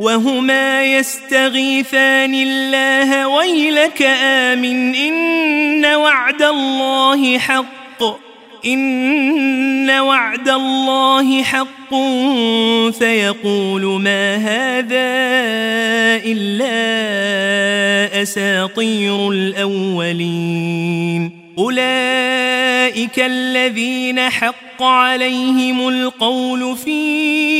وهما يستغيثان الله ويلك آمن إن وعد الله حق إن وعد الله حق. فيقول ما هذا إلا أساطير الأولين. أولئك الذين حق عليهم القول في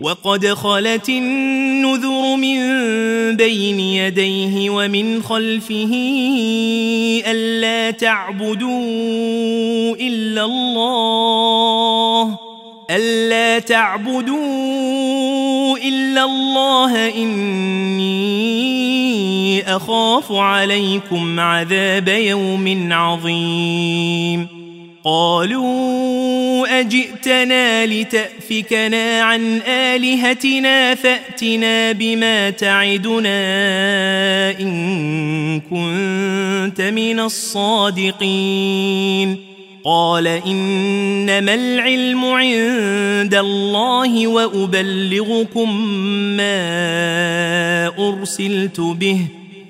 وقد خلت النذر من بين يديه ومن خلفه ألا تعبدوا إلا الله ألا تعبدوا إلا الله إني أخاف عليكم عذاب يوم عظيم. قالوا أجئتنا لتأفكنا عن آلهتنا فأتنا بما تعدنا إن كنت من الصادقين. قال إنما العلم عند الله وأبلغكم ما أرسلت به.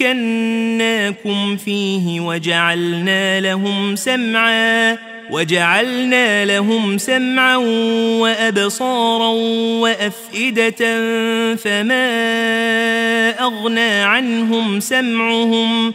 مكناكم فيه وجعلنا لهم سمعاً وجعلنا لهم سمعا وأبصارا وأفئدة فما أغنى عنهم سمعهم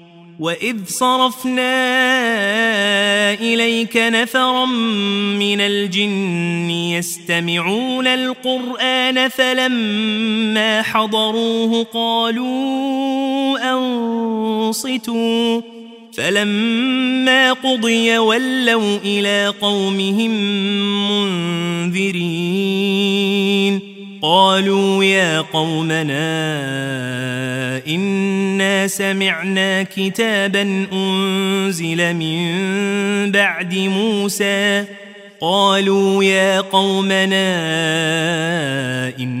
وإذ صرفنا إليك نفرا من الجن يستمعون القرآن فلما حضروه قالوا أنصتوا فلما قضي ولوا إلى قومهم منذرين قالوا يا قومنا إنا سمعنا كتابا أنزل من بعد موسى. قالوا يا قومنا إنا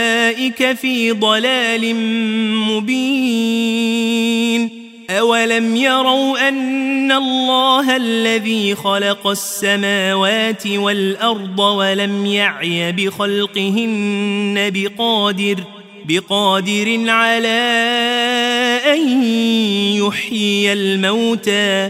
أولئك في ضلال مبين. أولم يروا أن الله الذي خلق السماوات والأرض ولم يعي بخلقهن بقادر بقادر على أن يحيي الموتى.